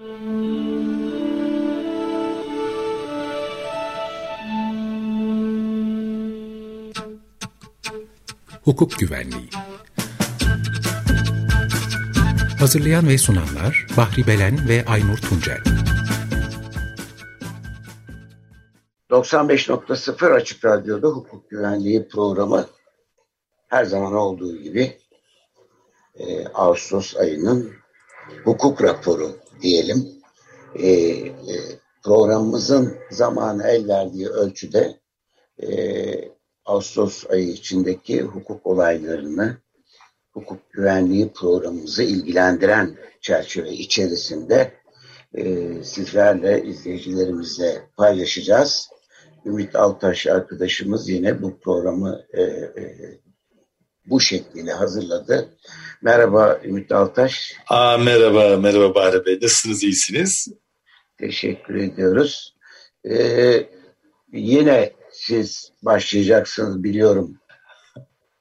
Hukuk Güvenliği. Hazırlayan ve sunanlar Bahri Belen ve Aynur Tuncel. 95.0 Açık Radyo'da hukuk güvenliği programı her zaman olduğu gibi e, Ağustos ayının hukuk raporu diyelim. E, e, programımızın zamanı el verdiği ölçüde e, Ağustos ayı içindeki hukuk olaylarını hukuk güvenliği programımızı ilgilendiren çerçeve içerisinde e, sizlerle, izleyicilerimizle paylaşacağız. Ümit Altaş arkadaşımız yine bu programı e, e, bu şekliyle hazırladı. Merhaba Ümit Altaş. Aa, merhaba, merhaba Bahri Bey. Nasılsınız, iyisiniz? Teşekkür ediyoruz. Ee, yine siz başlayacaksınız biliyorum.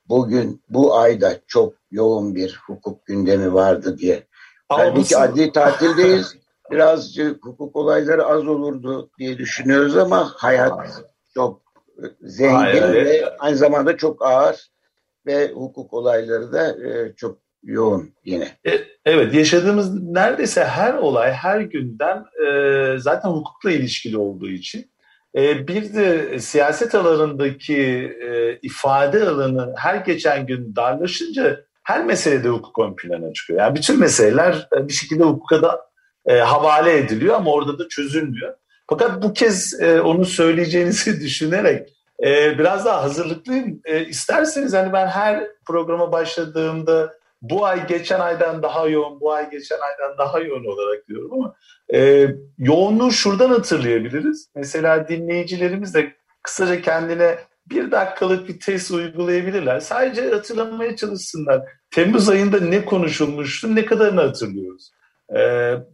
Bugün, bu ayda çok yoğun bir hukuk gündemi vardı diye. Halbuki adli tatildeyiz. Birazcık hukuk olayları az olurdu diye düşünüyoruz ama hayat çok zengin hayır, ve aynı zamanda çok ağır ve hukuk olayları da e, çok yoğun yine. E, evet yaşadığımız neredeyse her olay her günden e, zaten hukukla ilişkili olduğu için e, bir de siyaset alanındaki e, ifade alanı her geçen gün darlaşınca her meselede hukuk ön plana çıkıyor. Yani bütün meseleler e, bir şekilde hukuka da e, havale ediliyor ama orada da çözülmüyor. Fakat bu kez e, onu söyleyeceğinizi düşünerek e, biraz daha hazırlıklıyım. E, isterseniz hani ben her programa başladığımda bu ay geçen aydan daha yoğun, bu ay geçen aydan daha yoğun olarak diyorum ama e, yoğunluğu şuradan hatırlayabiliriz. Mesela dinleyicilerimiz de kısaca kendine bir dakikalık bir test uygulayabilirler. Sadece hatırlamaya çalışsınlar. Temmuz ayında ne konuşulmuştu, ne kadarını hatırlıyoruz. E,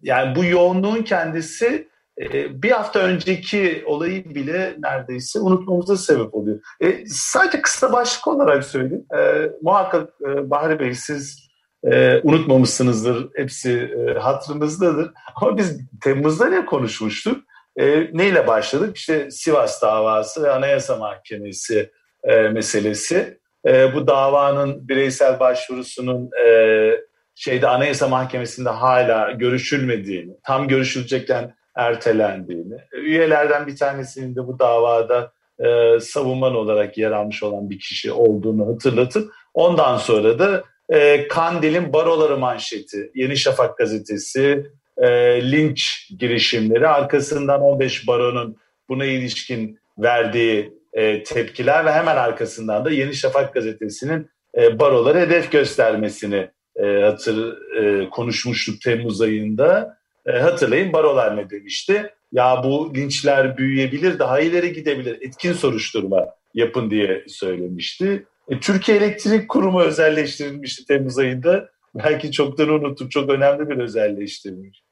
yani bu yoğunluğun kendisi e, bir hafta önceki olayı bile neredeyse unutmamıza sebep oluyor. E, sadece kısa başlık olarak söyleyeyim. E, muhakkak e, Bahri Bey siz e, unutmamışsınızdır. Hepsi e, hatırınızdadır. Ama biz Temmuz'da ne konuşmuştuk? E, neyle başladık? İşte Sivas davası ve Anayasa Mahkemesi e, meselesi. E, bu davanın bireysel başvurusunun e, şeyde Anayasa Mahkemesi'nde hala görüşülmediğini, tam görüşülecekken ertelendiğini, üyelerden bir tanesinin de bu davada e, savunman olarak yer almış olan bir kişi olduğunu hatırlatıp ondan sonra da e, Kandil'in baroları manşeti, Yeni Şafak gazetesi, e, linç girişimleri, arkasından 15 baronun buna ilişkin verdiği e, tepkiler ve hemen arkasından da Yeni Şafak gazetesinin e, baroları hedef göstermesini e, hatır e, konuşmuştuk Temmuz ayında. E, hatırlayın barolar ne demişti? Ya bu linçler büyüyebilir, daha ileri gidebilir, etkin soruşturma yapın diye söylemişti. E, Türkiye Elektrik Kurumu özelleştirilmişti Temmuz ayında. Belki çoktan unuttum, çok önemli bir özelleştirilmişti.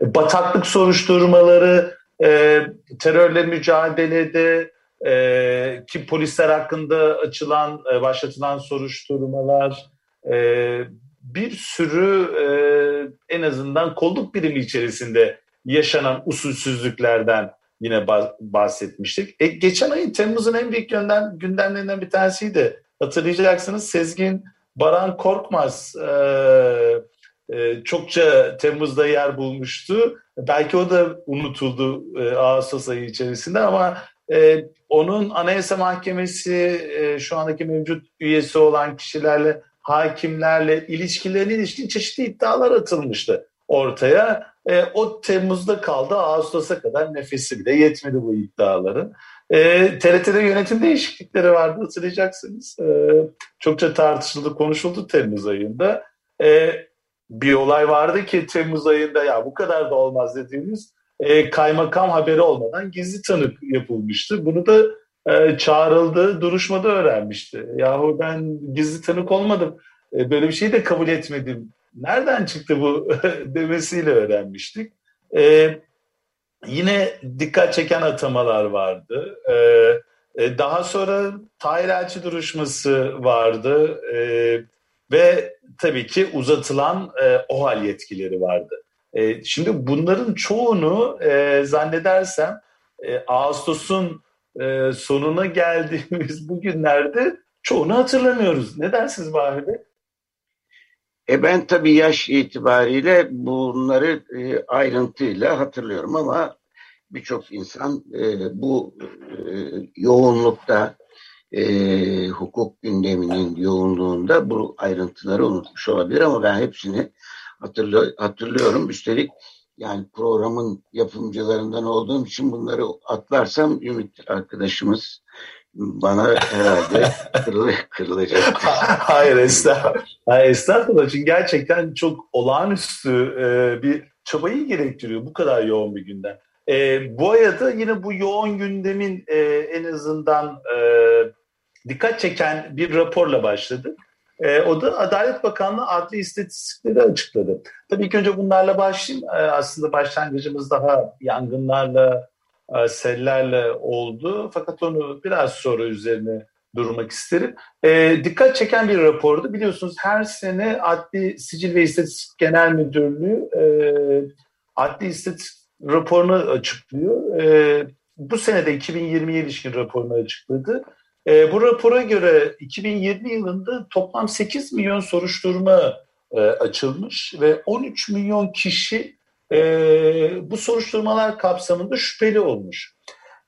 E, bataklık soruşturmaları, e, terörle mücadelede, e, ki polisler hakkında açılan, e, başlatılan soruşturmalar, e, bir sürü e, en azından kolluk birimi içerisinde yaşanan usulsüzlüklerden yine bahsetmiştik. E, geçen ayın Temmuz'un en büyük gündem, gündemlerinden bir tanesiydi. Hatırlayacaksınız Sezgin Baran Korkmaz e, e, çokça Temmuz'da yer bulmuştu. Belki o da unutuldu e, Ağustos ayı içerisinde ama e, onun Anayasa Mahkemesi e, şu andaki mevcut üyesi olan kişilerle hakimlerle ilişkilerine ilişkin çeşitli iddialar atılmıştı ortaya. E, o Temmuz'da kaldı. Ağustos'a kadar nefesi bile yetmedi bu iddiaların. E, TRT'de yönetim değişiklikleri vardı hatırlayacaksınız. E, çokça tartışıldı, konuşuldu Temmuz ayında. E, bir olay vardı ki Temmuz ayında ya bu kadar da olmaz dediğimiz e, kaymakam haberi olmadan gizli tanık yapılmıştı. Bunu da e, çağrıldığı duruşmada öğrenmişti. Yahu ben gizli tanık olmadım. E, böyle bir şeyi de kabul etmedim. Nereden çıktı bu demesiyle öğrenmiştik. E, yine dikkat çeken atamalar vardı. E, e, daha sonra Tahir Elçi duruşması vardı. E, ve tabii ki uzatılan e, OHAL yetkileri vardı. E, şimdi bunların çoğunu e, zannedersem e, Ağustos'un e, sonuna geldiğimiz bugünlerde çoğunu hatırlamıyoruz. Ne dersiniz Bahri Bey? E ben tabii yaş itibariyle bunları e, ayrıntıyla hatırlıyorum ama birçok insan e, bu e, yoğunlukta e, hukuk gündeminin yoğunluğunda bu ayrıntıları unutmuş olabilir ama ben hepsini hatırlı, hatırlıyorum. Üstelik yani programın yapımcılarından olduğum için bunları atlarsam Ümit arkadaşımız bana herhalde kırılacak. Hayır estağfurullah. Hayır estağfurullah. Çünkü gerçekten çok olağanüstü e, bir çabayı gerektiriyor bu kadar yoğun bir günden. E, bu ayda yine bu yoğun gündemin e, en azından e, dikkat çeken bir raporla başladı. E, o da Adalet Bakanlığı adli istatistikleri açıkladı. Tabii ilk önce bunlarla başlayayım. E, aslında başlangıcımız daha yangınlarla, e, sellerle oldu. Fakat onu biraz sonra üzerine durmak isterim. E, dikkat çeken bir rapordu. Biliyorsunuz her sene Adli Sicil ve İstatistik Genel Müdürlüğü e, adli istatistik raporunu açıklıyor. E, bu sene de 2020'ye ilişkin raporunu açıkladı. E, bu rapora göre 2020 yılında toplam 8 milyon soruşturma e, açılmış ve 13 milyon kişi e, bu soruşturmalar kapsamında şüpheli olmuş.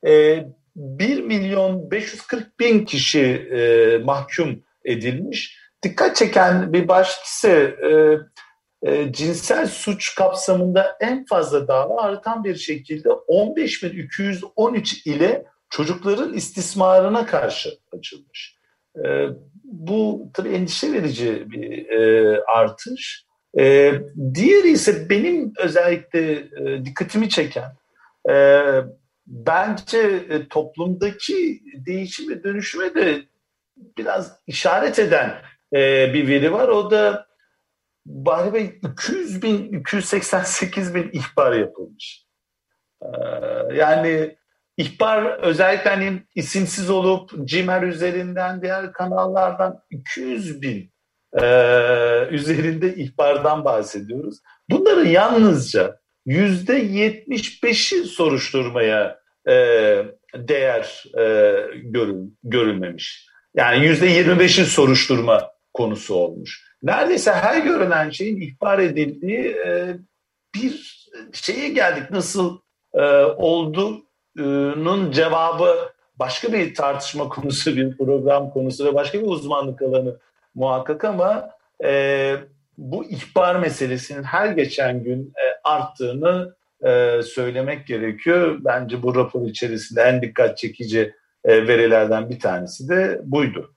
E, 1 milyon 540 bin kişi e, mahkum edilmiş. Dikkat çeken bir başlık e, e, cinsel suç kapsamında en fazla dava artan bir şekilde 15.213 ile çocukların istismarına karşı açılmış. E, bu tabii endişe verici bir e, artış. E, diğeri ise benim özellikle e, dikkatimi çeken, e, bence e, toplumdaki değişim ve dönüşüme de biraz işaret eden e, bir veri var. O da Bahri Bey 200 bin, 288 bin ihbar yapılmış. E, yani İhbar özellikle hani isimsiz olup Cimer üzerinden diğer kanallardan 200 bin e, üzerinde ihbardan bahsediyoruz. Bunların yalnızca yüzde 75'i soruşturmaya e, değer e, görün, görülmemiş. Yani yüzde 25'i soruşturma konusu olmuş. Neredeyse her görülen şeyin ihbar edildiği e, bir şeye geldik. Nasıl e, oldu nun cevabı başka bir tartışma konusu, bir program konusu ve başka bir uzmanlık alanı muhakkak ama e, bu ihbar meselesinin her geçen gün e, arttığını e, söylemek gerekiyor. Bence bu rapor içerisinde en dikkat çekici e, verilerden bir tanesi de buydu.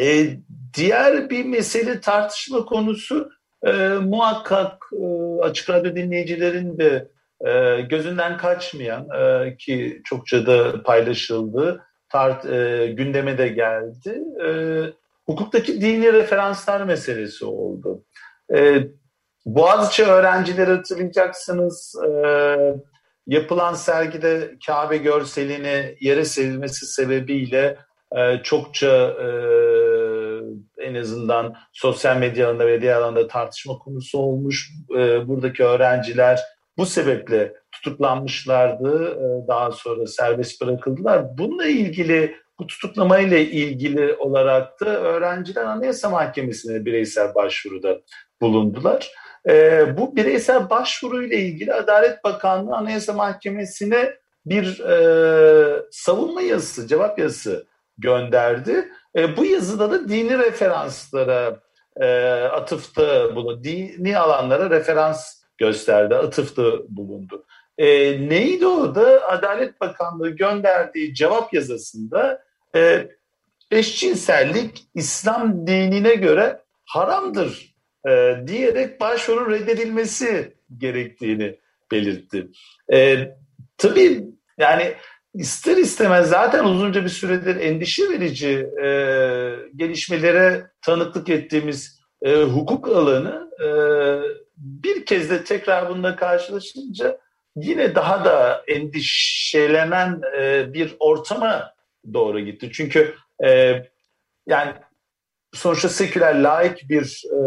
E, diğer bir mesele tartışma konusu e, muhakkak e, Açık Radyo dinleyicilerin de e, gözünden kaçmayan e, ki çokça da paylaşıldı, tart, e, gündeme de geldi. E, hukuktaki dini referanslar meselesi oldu. E, Boğaziçi öğrencileri hatırlayacaksınız e, yapılan sergide Kabe görselini yere serilmesi sebebiyle e, çokça e, en azından sosyal medya alanında ve diğer alanda tartışma konusu olmuş. E, buradaki öğrenciler bu sebeple tutuklanmışlardı. Ee, daha sonra serbest bırakıldılar. Bununla ilgili bu tutuklamayla ilgili olarak da öğrenciler Anayasa Mahkemesi'ne bireysel başvuruda bulundular. Ee, bu bireysel başvuruyla ilgili Adalet Bakanlığı Anayasa Mahkemesi'ne bir e, savunma yazısı, cevap yazısı gönderdi. E, bu yazıda da dini referanslara e, atıfta bunu, dini alanlara referans gösterdi, atıfta bulundu. E, neydi o da Adalet Bakanlığı gönderdiği cevap yazısında e, eşcinsellik İslam dinine göre haramdır e, diyerek başvuru reddedilmesi gerektiğini belirtti. E, tabii yani ister istemez zaten uzunca bir süredir endişe verici e, gelişmelere tanıklık ettiğimiz e, hukuk alanı e, bir kez de tekrar bununla karşılaşınca yine daha da endişelenen e, bir ortama doğru gitti. Çünkü e, yani sonuçta seküler laik bir e,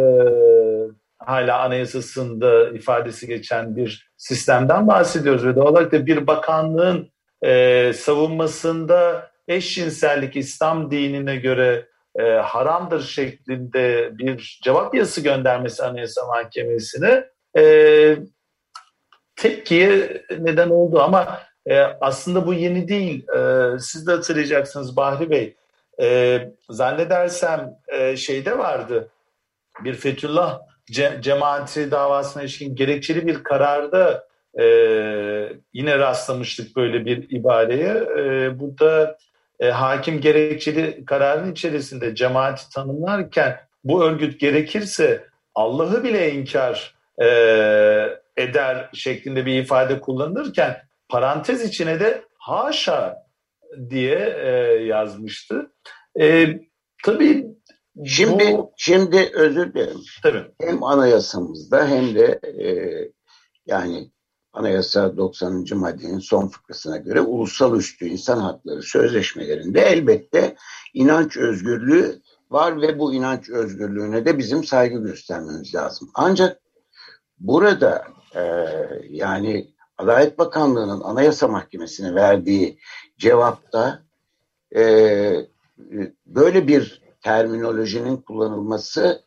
hala anayasasında ifadesi geçen bir sistemden bahsediyoruz ve doğal olarak da bir bakanlığın e, savunmasında eşcinsellik İslam dinine göre e, haramdır şeklinde bir cevap yazısı göndermesi Anayasa Mahkemesi'ne e, tepkiye neden oldu ama e, aslında bu yeni değil. E, siz de hatırlayacaksınız Bahri Bey. E, zannedersem e, şeyde vardı bir Fethullah ce, cemaati davasına ilişkin gerekçeli bir kararda e, yine rastlamıştık böyle bir ibareye. E, burada e, hakim gerekçeli kararın içerisinde cemaati tanımlarken bu örgüt gerekirse Allah'ı bile inkar e, eder şeklinde bir ifade kullanırken parantez içine de haşa diye e, yazmıştı. E, tabii Şimdi bu... şimdi özür dilerim. Tabii. Hem anayasamızda hem de e, yani Anayasa 90. maddenin son fıkrasına göre ulusal üstü insan hakları sözleşmelerinde elbette inanç özgürlüğü var ve bu inanç özgürlüğüne de bizim saygı göstermemiz lazım. Ancak burada e, yani Adalet Bakanlığı'nın Anayasa Mahkemesi'ne verdiği cevapta e, böyle bir terminolojinin kullanılması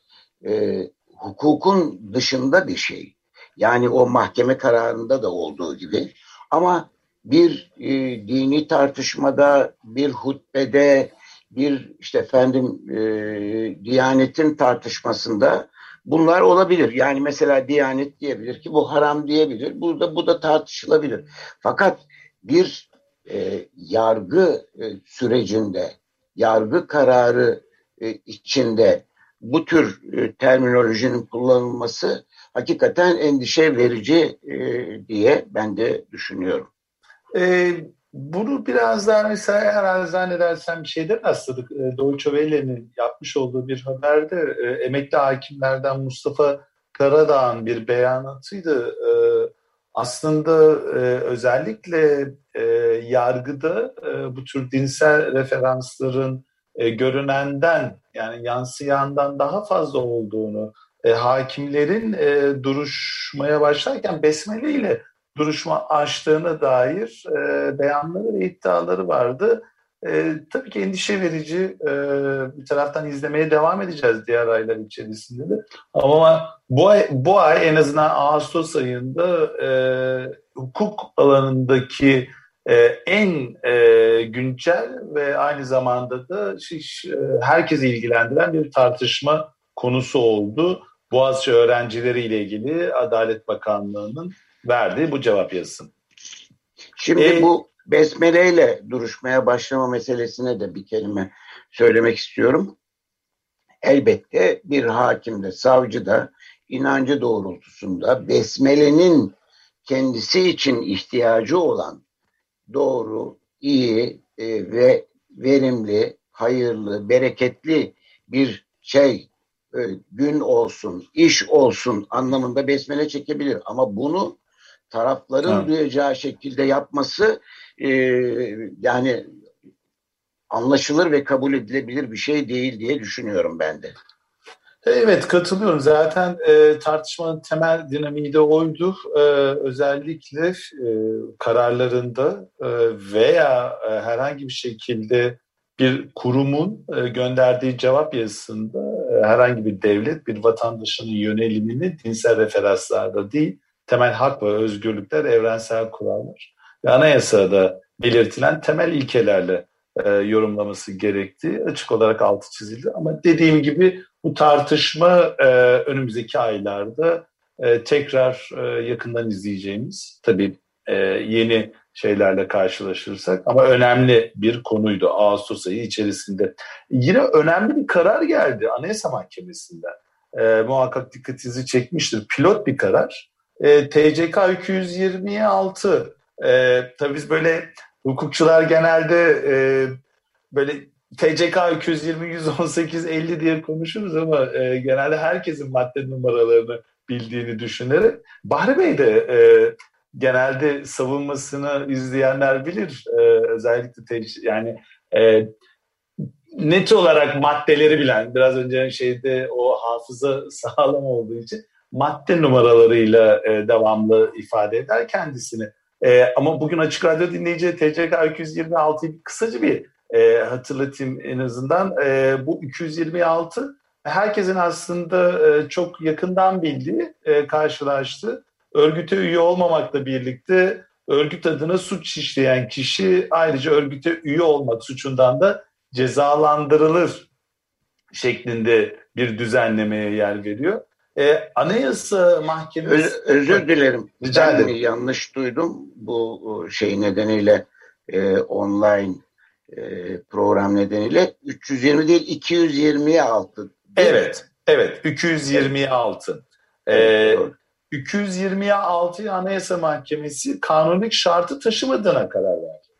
e, hukukun dışında bir şey. Yani o mahkeme kararında da olduğu gibi. Ama bir e, dini tartışmada, bir hutbede, bir işte efendim e, Diyanetin tartışmasında bunlar olabilir. Yani mesela Diyanet diyebilir ki bu haram diyebilir. Burada bu da tartışılabilir. Fakat bir e, yargı e, sürecinde, yargı kararı e, içinde bu tür e, terminolojinin kullanılması hakikaten endişe verici e, diye ben de düşünüyorum. E, bunu biraz daha mesela herhalde zannedersem bir şeyde rastladık. E, Deutsche Welle'nin yapmış olduğu bir haberde e, emekli hakimlerden Mustafa Karadağ'ın bir beyanatıydı. E, aslında e, özellikle e, yargıda e, bu tür dinsel referansların e, görünenden yani yansıyandan daha fazla olduğunu e, hakimlerin e, duruşmaya başlarken besmele ile duruşma açtığına dair e, beyanları ve iddiaları vardı. E, tabii ki endişe verici e, bir taraftan izlemeye devam edeceğiz diğer aylar içerisinde de. Ama bu ay, bu ay en azından Ağustos ayında e, hukuk alanındaki e, en e, güncel ve aynı zamanda da şiş, e, herkesi ilgilendiren bir tartışma konusu oldu. Boğaziçi öğrencileriyle ilgili Adalet Bakanlığı'nın verdiği bu cevap yazısı. Şimdi ee, bu besmeleyle duruşmaya başlama meselesine de bir kelime söylemek istiyorum. Elbette bir hakim de savcı da inancı doğrultusunda besmelenin kendisi için ihtiyacı olan doğru, iyi e, ve verimli, hayırlı, bereketli bir şey gün olsun, iş olsun anlamında besmele çekebilir. Ama bunu tarafların evet. duyacağı şekilde yapması e, yani anlaşılır ve kabul edilebilir bir şey değil diye düşünüyorum ben de. Evet katılıyorum. Zaten e, tartışmanın temel dinamiği de oydu. E, özellikle e, kararlarında e, veya e, herhangi bir şekilde bir kurumun e, gönderdiği cevap yazısında e, herhangi bir devlet bir vatandaşının yönelimini dinsel referanslarda değil, temel hak ve özgürlükler evrensel kurallar ve anayasada belirtilen temel ilkelerle e, yorumlaması gerektiği açık olarak altı çizildi. Ama dediğim gibi bu tartışma e, önümüzdeki aylarda tekrar yakından izleyeceğimiz tabii yeni şeylerle karşılaşırsak ama önemli bir konuydu Ağustos ayı içerisinde. Yine önemli bir karar geldi Anayasa Mahkemesi'nden. E, muhakkak dikkatinizi çekmiştir. Pilot bir karar. E, TCK 226 e, tabii biz böyle hukukçular genelde e, böyle TCK 220, 118, 50 diye konuşuruz ama e, genelde herkesin madde numaralarını bildiğini düşünerek. Bahri Bey de e, genelde savunmasını izleyenler bilir. E, özellikle te, yani e, net olarak maddeleri bilen, biraz önce şeyde o hafıza sağlam olduğu için madde numaralarıyla e, devamlı ifade eder kendisini. E, ama bugün Açık Radyo dinleyici TCK 226'yı kısaca bir e, hatırlatayım en azından. E, bu 226 herkesin aslında e, çok yakından bildiği, e, karşılaştığı örgüte üye olmamakla birlikte örgüt adına suç işleyen kişi ayrıca örgüte üye olmak suçundan da cezalandırılır şeklinde bir düzenlemeye yer veriyor. E, Anayasa Mahkemesi... Öz, özür dilerim. Rica ederim. yanlış duydum. Bu şey nedeniyle e, online e, program nedeniyle 320 değil 220'ye altı. Evet. Evet. 220'ye altı. Ee, 220'ye 6 Anayasa Mahkemesi kanunluk şartı taşımadığına karar verdi.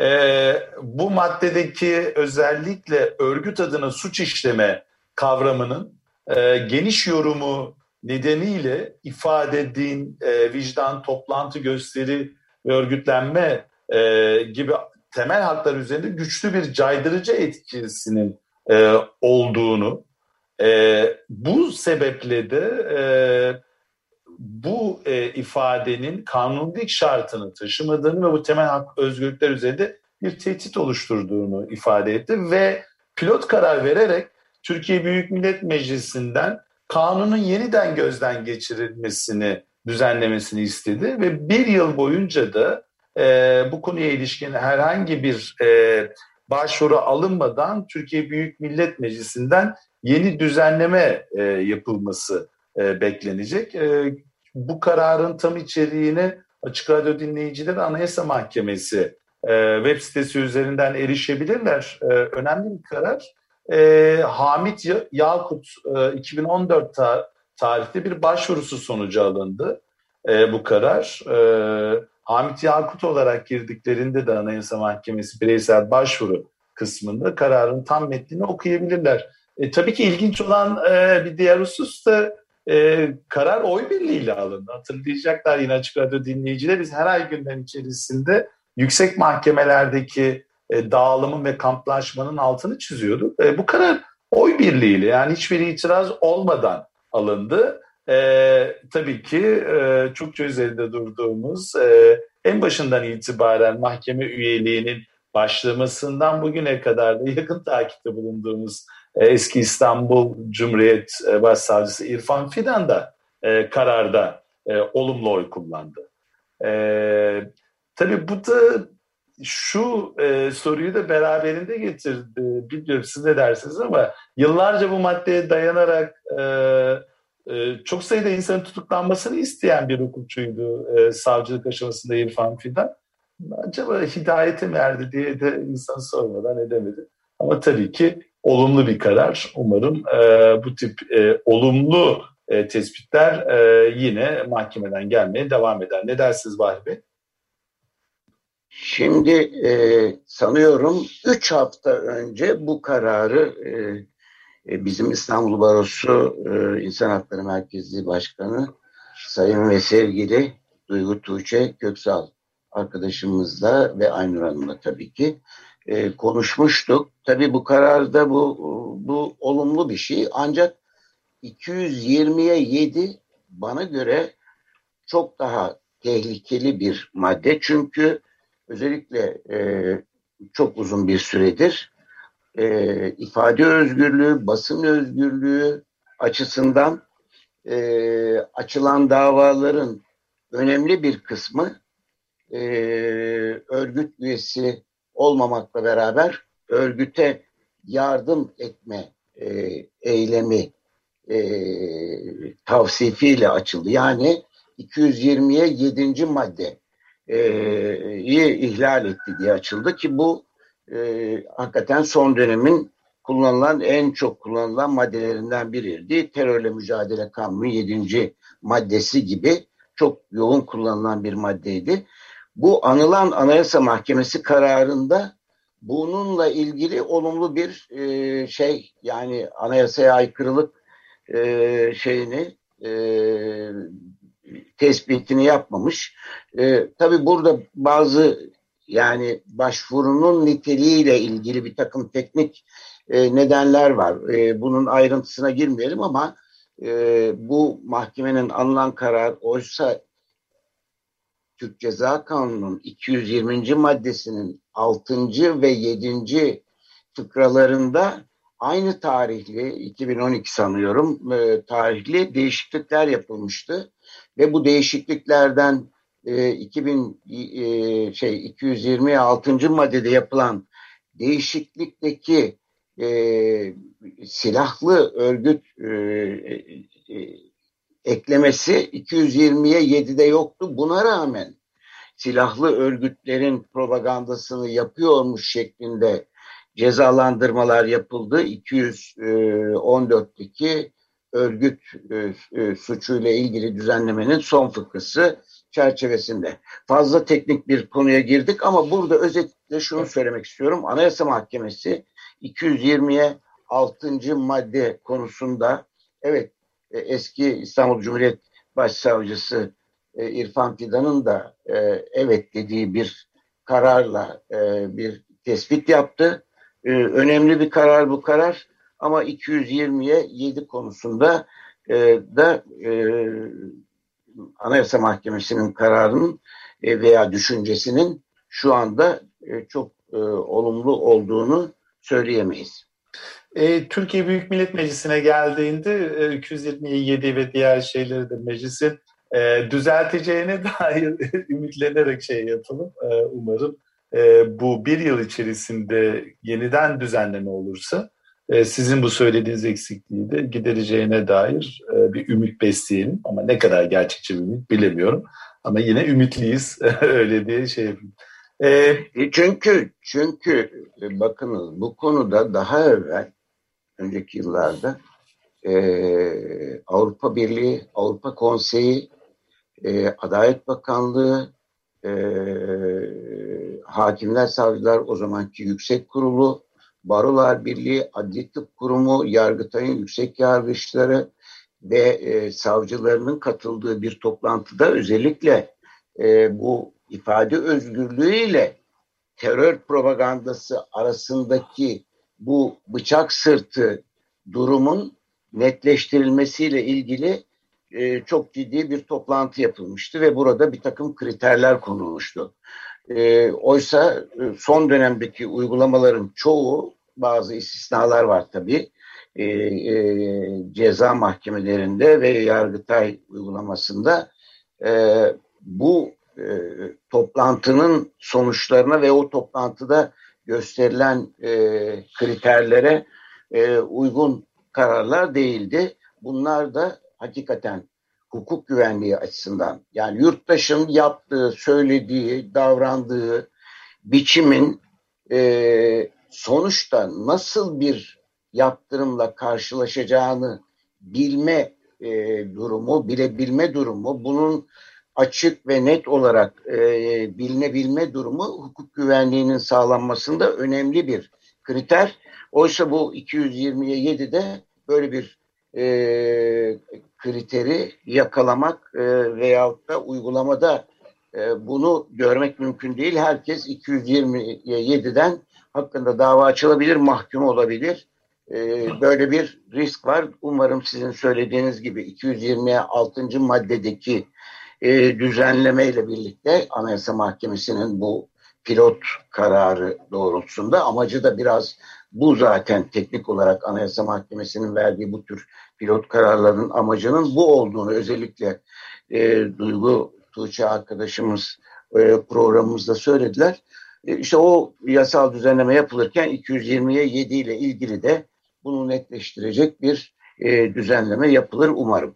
Ee, bu maddedeki özellikle örgüt adına suç işleme kavramının e, geniş yorumu nedeniyle ifade, din, e, vicdan, toplantı, gösteri ve örgütlenme e, gibi temel haklar üzerinde güçlü bir caydırıcı etkisinin e, olduğunu, e, bu sebeple de e, bu e, ifadenin kanunluk şartını taşımadığını ve bu temel hak özgürlükler üzerinde bir tehdit oluşturduğunu ifade etti ve pilot karar vererek Türkiye Büyük Millet Meclisi'nden kanunun yeniden gözden geçirilmesini, düzenlemesini istedi ve bir yıl boyunca da e, bu konuya ilişkin herhangi bir e, başvuru alınmadan Türkiye Büyük Millet Meclisi'nden yeni düzenleme e, yapılması e, beklenecek. E, bu kararın tam içeriğini Açık Radyo dinleyicileri Anayasa Mahkemesi e, web sitesi üzerinden erişebilirler. E, önemli bir karar. E, Hamit Yakut e, 2014 ta tarihte bir başvurusu sonucu alındı e, bu karar. E, Hamit Yakut olarak girdiklerinde de Anayasa Mahkemesi bireysel başvuru kısmında kararın tam metnini okuyabilirler. E, tabii ki ilginç olan e, bir diğer husus da e, karar oy birliğiyle alındı. Hatırlayacaklar yine Açık Radyo dinleyiciler. Biz her ay günden içerisinde yüksek mahkemelerdeki e, dağılımın ve kamplaşmanın altını çiziyorduk. E, bu karar oy birliğiyle yani hiçbir itiraz olmadan alındı. E, tabii ki e, çokça üzerinde durduğumuz e, en başından itibaren mahkeme üyeliğinin başlamasından bugüne kadar da yakın takipte bulunduğumuz eski İstanbul Cumhuriyet e, Başsavcısı İrfan Fidan da e, kararda e, olumlu oy kullandı. E, tabii bu da şu e, soruyu da beraberinde getirdi. Bilmiyorum siz ne dersiniz ama yıllarca bu maddeye dayanarak e, e, çok sayıda insanın tutuklanmasını isteyen bir hukukçuydu e, savcılık aşamasında İrfan Fidan. Acaba hidayete mi erdi diye de insan sormadan edemedi. Ama tabii ki olumlu bir karar. Umarım e, bu tip e, olumlu e, tespitler e, yine mahkemeden gelmeye devam eder. Ne dersiniz Bahri Bey? Şimdi e, sanıyorum 3 hafta önce bu kararı e, e, bizim İstanbul Barosu e, İnsan Hakları Merkezi Başkanı Sayın ve sevgili Duygu Tuğçe Köksal arkadaşımızla ve Aynur Hanım'la tabii ki e, konuşmuştuk. Tabii bu kararda bu, bu olumlu bir şey ancak 220'ye 7 bana göre çok daha tehlikeli bir madde. Çünkü özellikle e, çok uzun bir süredir e, ifade özgürlüğü, basın özgürlüğü açısından e, açılan davaların önemli bir kısmı e, örgüt üyesi olmamakla beraber örgüte yardım etme e, eylemi e, tavsifiyle açıldı. Yani 220'ye 7. madde iyi ihlal etti diye açıldı ki bu e, hakikaten son dönemin kullanılan en çok kullanılan maddelerinden biriydi. Terörle mücadele kanunu 7. maddesi gibi çok yoğun kullanılan bir maddeydi. Bu anılan Anayasa Mahkemesi kararında bununla ilgili olumlu bir e, şey yani anayasaya aykırılık e, şeyini e, tespitini yapmamış. E, tabii burada bazı yani başvurunun niteliğiyle ilgili bir takım teknik e, nedenler var. E, bunun ayrıntısına girmeyelim ama e, bu mahkemenin alınan karar oysa Türk Ceza Kanunu'nun 220. maddesinin 6. ve 7. fıkralarında aynı tarihli 2012 sanıyorum e, tarihli değişiklikler yapılmıştı ve bu değişikliklerden e, 2000 e, şey 226. maddede yapılan değişiklikteki e, silahlı örgüt e, e, eklemesi 220'ye 7'de yoktu. Buna rağmen silahlı örgütlerin propagandasını yapıyormuş şeklinde cezalandırmalar yapıldı. 214'teki örgüt e, e, suçuyla ilgili düzenlemenin son fıkrası çerçevesinde. Fazla teknik bir konuya girdik ama burada özetle şunu söylemek istiyorum. Anayasa Mahkemesi 220'ye 6. madde konusunda evet e, eski İstanbul Cumhuriyet Başsavcısı e, İrfan Fidan'ın da e, evet dediği bir kararla bir tespit yaptı. Önemli bir karar bu karar ama 220'ye 7 konusunda da Anayasa Mahkemesi'nin kararının veya düşüncesinin şu anda çok olumlu olduğunu söyleyemeyiz. E, Türkiye Büyük Millet Meclisi'ne geldiğinde e, 227 ve diğer şeyleri de meclisin e, düzelteceğine dair ümitlenerek şey yapalım. E, umarım e, bu bir yıl içerisinde yeniden düzenleme olursa e, sizin bu söylediğiniz eksikliği de gidereceğine dair e, bir ümit besleyelim. Ama ne kadar gerçekçi bir ümit bilemiyorum. Ama yine ümitliyiz. Öyle diye şey yapayım. E, çünkü çünkü e, bakınız bu konuda daha evvel önceki yıllarda. E, Avrupa Birliği, Avrupa Konseyi, e, Adalet Bakanlığı, e, Hakimler Savcılar o zamanki Yüksek Kurulu, Barolar Birliği, Adli Tıp Kurumu, Yargıtay'ın yüksek yargıçları ve e, savcılarının katıldığı bir toplantıda özellikle e, bu ifade özgürlüğü ile terör propagandası arasındaki bu bıçak sırtı durumun netleştirilmesiyle ilgili e, çok ciddi bir toplantı yapılmıştı ve burada bir takım kriterler konulmuştu. E, oysa e, son dönemdeki uygulamaların çoğu bazı istisnalar var tabii. E, e, ceza mahkemelerinde ve yargıtay uygulamasında e, bu e, toplantının sonuçlarına ve o toplantıda gösterilen e, kriterlere e, uygun kararlar değildi. Bunlar da hakikaten hukuk güvenliği açısından yani yurttaşın yaptığı, söylediği, davrandığı biçimin e, sonuçta nasıl bir yaptırımla karşılaşacağını bilme e, durumu, bilebilme durumu, bunun açık ve net olarak e, bilinebilme durumu hukuk güvenliğinin sağlanmasında önemli bir kriter. Oysa bu 220'ye 7'de böyle bir e, kriteri yakalamak e, veyahut da uygulamada e, bunu görmek mümkün değil. Herkes 220'ye 7'den hakkında dava açılabilir, mahkum olabilir. E, böyle bir risk var. Umarım sizin söylediğiniz gibi 226. maddedeki e, düzenleme ile birlikte Anayasa Mahkemesi'nin bu pilot kararı doğrultusunda amacı da biraz bu zaten teknik olarak Anayasa Mahkemesi'nin verdiği bu tür pilot kararların amacının bu olduğunu özellikle e, Duygu Tuğçe arkadaşımız e, programımızda söylediler. E, işte o yasal düzenleme yapılırken 220'ye 7 ile ilgili de bunu netleştirecek bir e, düzenleme yapılır umarım.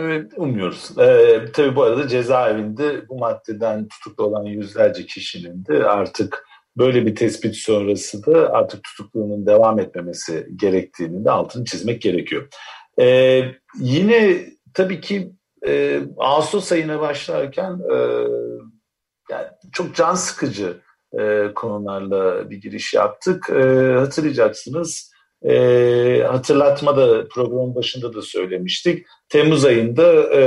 Evet, umuyoruz. Ee, tabii bu arada cezaevinde bu maddeden tutuklu olan yüzlerce kişinin de artık böyle bir tespit sonrası da artık tutukluğunun devam etmemesi gerektiğini de altını çizmek gerekiyor. Ee, yine tabii ki e, Ağustos ayına başlarken e, yani çok can sıkıcı e, konularla bir giriş yaptık. E, hatırlayacaksınız e, hatırlatma da programın başında da söylemiştik. Temmuz ayında e,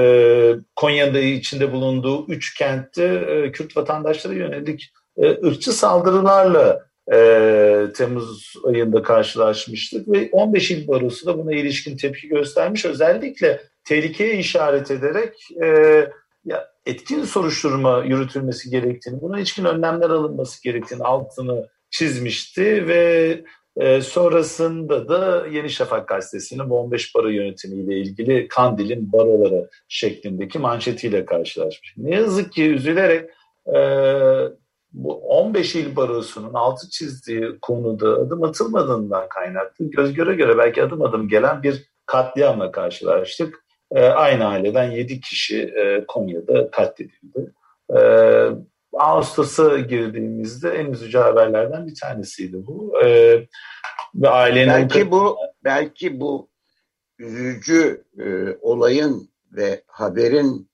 Konya'da içinde bulunduğu üç kentte e, Kürt vatandaşlara yönelik e, ırkçı saldırılarla e, Temmuz ayında karşılaşmıştık ve 15 il barosu da buna ilişkin tepki göstermiş. Özellikle tehlikeye işaret ederek e, ya etkin soruşturma yürütülmesi gerektiğini, buna ilişkin önlemler alınması gerektiğini altını çizmişti ve e, sonrasında da Yeni Şafak gazetesinin bu 15 baro yönetimiyle ilgili Kandil'in baroları şeklindeki manşetiyle karşılaşmış. Ne yazık ki üzülerek e, bu 15 il barosunun altı çizdiği konuda adım atılmadığından kaynaklı göz göre göre belki adım adım gelen bir katliamla karşılaştık. E, aynı aileden 7 kişi e, Konya'da katledildi. E, Ağustos'a girdiğimizde en üzücü haberlerden bir tanesiydi bu. E, ve ailenin belki bu belki bu üzücü e, olayın ve haberin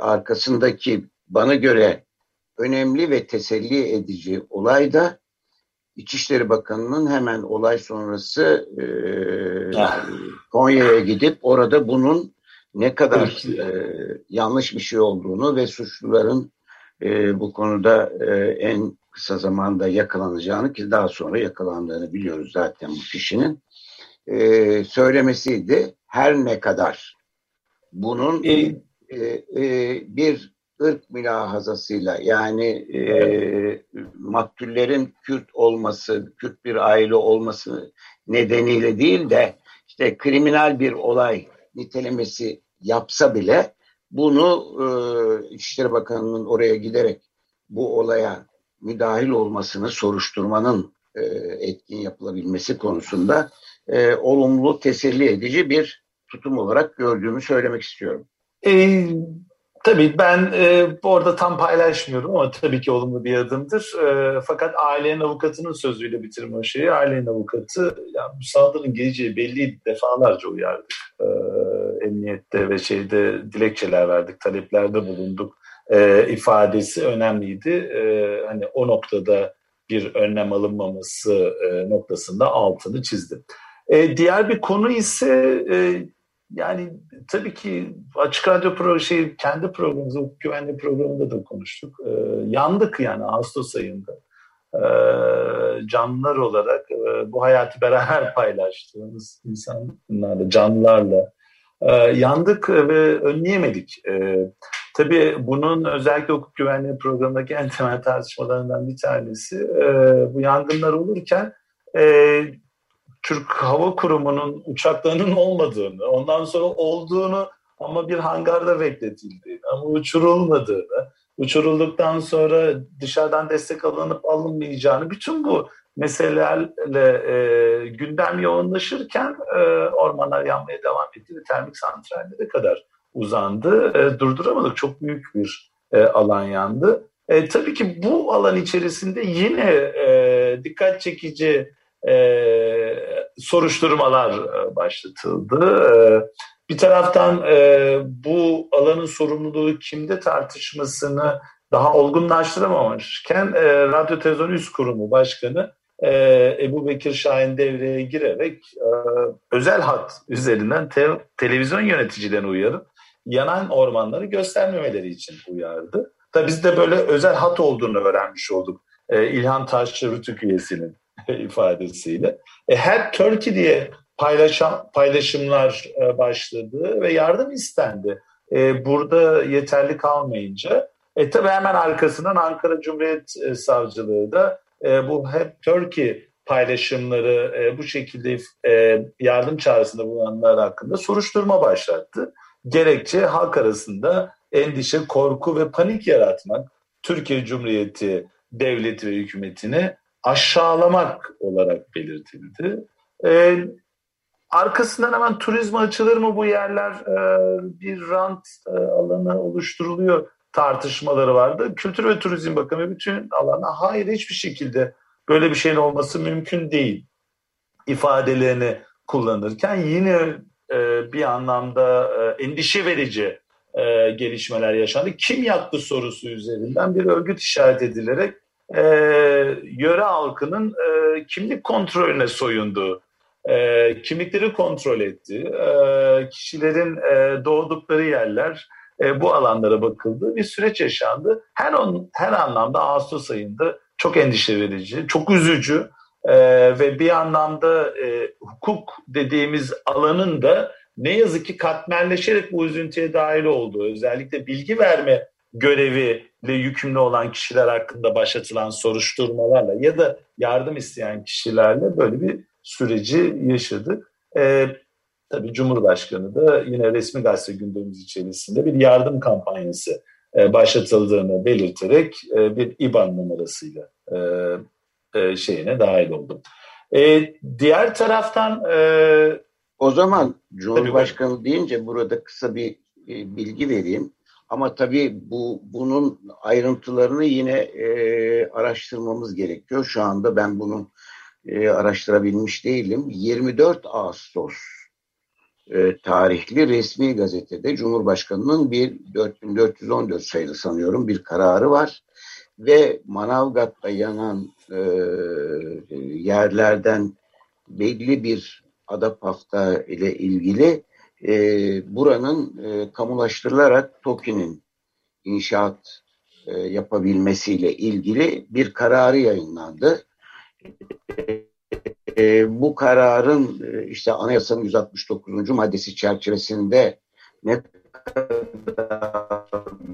arkasındaki bana göre önemli ve teselli edici olay da İçişleri Bakanı'nın hemen olay sonrası e, ah. Konya'ya gidip orada bunun ne kadar e, yanlış bir şey olduğunu ve suçluların e, bu konuda e, en kısa zamanda yakalanacağını ki daha sonra yakalandığını biliyoruz zaten bu kişinin e, söylemesiydi. Her ne kadar bunun e, e, e, bir ırk mülahazasıyla yani e, maktullerin Kürt olması, Kürt bir aile olması nedeniyle değil de işte kriminal bir olay nitelemesi yapsa bile bunu e, İçişleri Bakanı'nın oraya giderek bu olaya müdahil olmasını soruşturmanın e, etkin yapılabilmesi konusunda e, olumlu, teselli edici bir tutum olarak gördüğümü söylemek istiyorum. E, tabii ben e, orada tam paylaşmıyorum ama tabii ki olumlu bir adımdır. E, fakat ailenin avukatının sözüyle bitirme şeyi. Ailenin avukatı ya, bu saldırının geleceği belli defalarca uyardık. E, emniyette ve şeyde dilekçeler verdik, taleplerde bulunduk e, ifadesi önemliydi. E, hani o noktada bir önlem alınmaması e, noktasında altını çizdi. E, diğer bir konu ise e, yani tabii ki Açık Radyo pro şey, kendi programımızda, hukuk güvenliği programında da konuştuk. E, yandık yani Ağustos ayında. E, canlılar olarak e, bu hayatı beraber paylaştığımız insanlarla, canlılarla yandık ve önleyemedik. E, tabii bunun özellikle hukuk güvenliği programındaki en temel tartışmalarından bir tanesi e, bu yangınlar olurken e, Türk Hava Kurumu'nun uçaklarının olmadığını, ondan sonra olduğunu ama bir hangarda bekletildiğini ama uçurulmadığını, uçurulduktan sonra dışarıdan destek alınıp alınmayacağını, bütün bu meselelerle e, gündem yoğunlaşırken e, ormanlar yanmaya devam etti ve termik santrallere kadar uzandı. E, durduramadık. Çok büyük bir e, alan yandı. E, tabii ki bu alan içerisinde yine e, dikkat çekici e, soruşturmalar e, başlatıldı. E, bir taraftan e, bu alanın sorumluluğu kimde tartışmasını daha olgunlaştıramamışken e, Radyo Televizyon Üst Kurumu Başkanı e, Ebu Bekir Şahin devreye girerek e, özel hat üzerinden te, televizyon yöneticilerini uyarıp yanan ormanları göstermemeleri için uyardı. Tabi biz de böyle özel hat olduğunu öğrenmiş olduk. E, İlhan Taşçı Rütük üyesinin ifadesiyle. E, Help Turkey diye paylaşan, paylaşımlar e, başladı ve yardım istendi. E, burada yeterli kalmayınca e, tabi hemen arkasından Ankara Cumhuriyet e, Savcılığı da e, bu hep Turkey paylaşımları e, bu şekilde e, yardım çağrısında bulunanlar hakkında soruşturma başlattı. Gerekçe halk arasında endişe, korku ve panik yaratmak, Türkiye Cumhuriyeti devleti ve hükümetini aşağılamak olarak belirtildi. E, arkasından hemen turizme açılır mı bu yerler e, bir rant e, alanı oluşturuluyor tartışmaları vardı. Kültür ve Turizm Bakanı bütün alana hayır hiçbir şekilde böyle bir şeyin olması mümkün değil ifadelerini kullanırken yine e, bir anlamda e, endişe verici e, gelişmeler yaşandı. Kim yaktı sorusu üzerinden bir örgüt işaret edilerek e, yöre halkının e, kimlik kontrolüne soyunduğu, e, kimlikleri kontrol etti, e, kişilerin e, doğdukları yerler, e, bu alanlara bakıldı. Bir süreç yaşandı. Her on, her anlamda Ağustos ayında çok endişe verici, çok üzücü e, ve bir anlamda e, hukuk dediğimiz alanın da ne yazık ki katmerleşerek bu üzüntüye dahil olduğu, özellikle bilgi verme göreviyle yükümlü olan kişiler hakkında başlatılan soruşturmalarla ya da yardım isteyen kişilerle böyle bir süreci yaşadık. Ee, tabii Cumhurbaşkanı da yine resmi gazete gündemimiz içerisinde bir yardım kampanyası e, başlatıldığını belirterek e, bir IBAN numarasıyla e, şeyine dahil oldu. E, diğer taraftan o zaman Cumhurbaşkanı tabii, deyince burada kısa bir bilgi vereyim. Ama tabii bu bunun ayrıntılarını yine e, araştırmamız gerekiyor. Şu anda ben bunu e, araştırabilmiş değilim. 24 Ağustos e, tarihli resmi gazetede Cumhurbaşkanı'nın bir 4414 sayılı sanıyorum bir kararı var. Ve Manavgat'ta yanan e, yerlerden belli bir Adapafta ile ilgili e, buranın e, kamulaştırılarak TOKİ'nin inşaat e, yapabilmesiyle ilgili bir kararı yayınlandı. E, bu kararın e, işte anayasanın 169. maddesi çerçevesinde ne kadar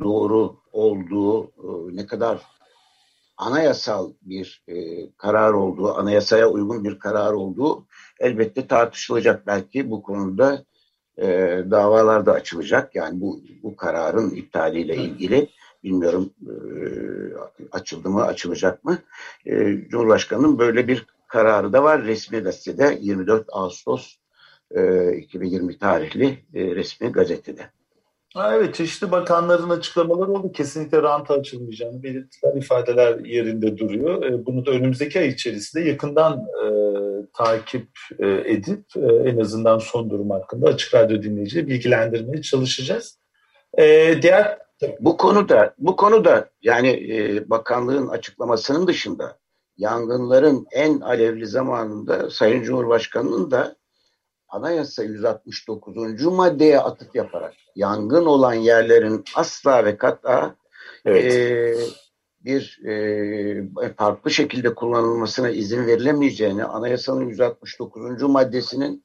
doğru olduğu, e, ne kadar anayasal bir e, karar olduğu, anayasaya uygun bir karar olduğu elbette tartışılacak belki bu konuda e, davalar da açılacak. Yani bu, bu kararın iptaliyle ilgili bilmiyorum e, açıldı mı açılacak mı. E, Cumhurbaşkanı'nın böyle bir kararı da var resmi gazetede 24 Ağustos e, 2020 tarihli e, resmi gazetede. evet çeşitli bakanların açıklamaları oldu. Kesinlikle ranta açılmayacağını belirtiler, ifadeler yerinde duruyor. E, bunu da önümüzdeki ay içerisinde yakından e, takip e, edip e, en azından son durum hakkında Açık Radyo dinleyicileri bilgilendirmeye çalışacağız. E, diğer bu konuda bu konuda yani e, bakanlığın açıklamasının dışında yangınların en alevli zamanında Sayın Cumhurbaşkanı'nın da Anayasa 169. maddeye atıf yaparak yangın olan yerlerin asla ve kata evet. e, bir e, farklı şekilde kullanılmasına izin verilemeyeceğini, anayasanın 169. maddesinin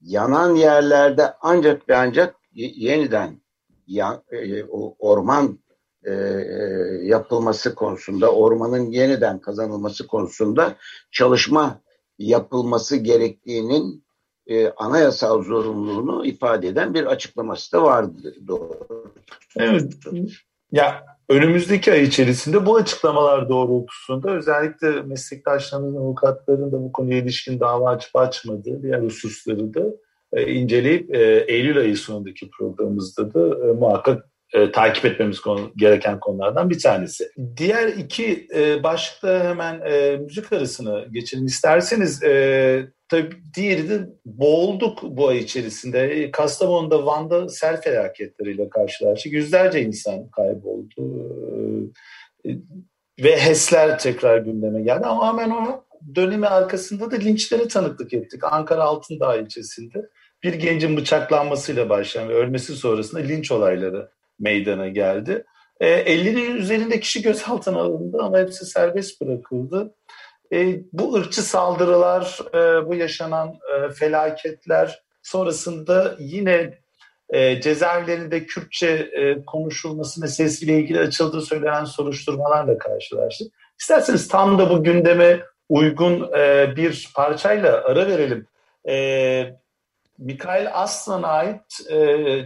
yanan yerlerde ancak ve ancak yeniden ya, e, o orman e, yapılması konusunda, ormanın yeniden kazanılması konusunda çalışma yapılması gerektiğinin e, anayasal zorunluluğunu ifade eden bir açıklaması da vardı. Doğru. Evet. Ya önümüzdeki ay içerisinde bu açıklamalar doğrultusunda özellikle meslektaşlarının, avukatların da bu konuya ilişkin dava açıp açmadığı diğer hususları da e, inceleyip e, Eylül ayı sonundaki programımızda da e, muhakkak e, takip etmemiz konu, gereken konulardan bir tanesi. Diğer iki e, başlıkta hemen e, müzik arasını geçelim isterseniz. E, tabii diğeri de boğulduk bu ay içerisinde. E, Kastamonu'da, Van'da sel felaketleriyle karşılaştık. Yüzlerce insan kayboldu. E, ve HES'ler tekrar gündeme geldi ama hemen o dönemi arkasında da linçlere tanıklık ettik. Ankara Altındağ ilçesinde bir gencin bıçaklanmasıyla başlayan ve ölmesi sonrasında linç olayları meydana geldi. E, 50'nin üzerinde kişi gözaltına alındı ama hepsi serbest bırakıldı. E, bu ırkçı saldırılar, e, bu yaşanan e, felaketler sonrasında yine e, cezaevlerinde Kürtçe e, konuşulması meselesiyle ilgili açıldığı söylenen soruşturmalarla karşılaştık. İsterseniz tam da bu gündeme uygun e, bir parçayla ara verelim. E, Mikael Aslan'a ait e,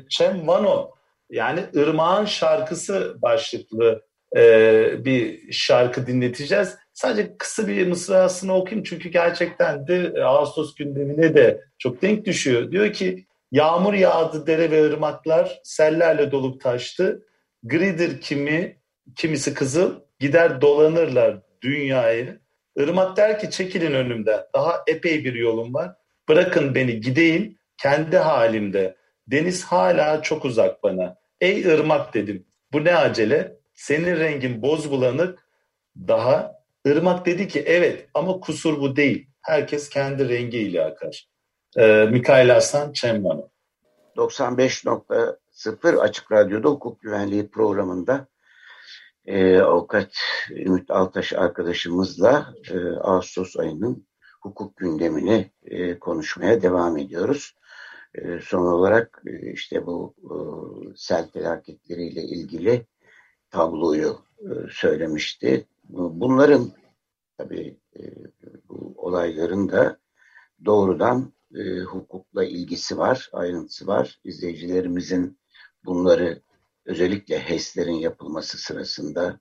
Cem Vano yani Irmağın Şarkısı başlıklı e, bir şarkı dinleteceğiz. Sadece kısa bir mısrasını okuyayım çünkü gerçekten de e, Ağustos gündemine de çok denk düşüyor. Diyor ki yağmur yağdı dere ve ırmaklar sellerle dolup taştı. Gridir kimi, kimisi kızıl gider dolanırlar dünyayı. Irmak der ki çekilin önümden daha epey bir yolum var. Bırakın beni gideyim kendi halimde. Deniz hala çok uzak bana. Ey ırmak dedim. Bu ne acele? Senin rengin boz bulanık. Daha ırmak dedi ki evet ama kusur bu değil. Herkes kendi rengiyle akar. Ee, Mikail Aslan Çemmanı. 95.0 Açık Radyo'da hukuk güvenliği programında e, avukat Ümit Altaş arkadaşımızla e, Ağustos ayının hukuk gündemini e, konuşmaya devam ediyoruz. E, son olarak e, işte bu e, sel felaketleriyle ilgili tabloyu e, söylemişti. Bunların tabii bu olayların da doğrudan hukukla ilgisi var, ayrıntısı var. İzleyicilerimizin bunları özellikle HES'lerin yapılması sırasında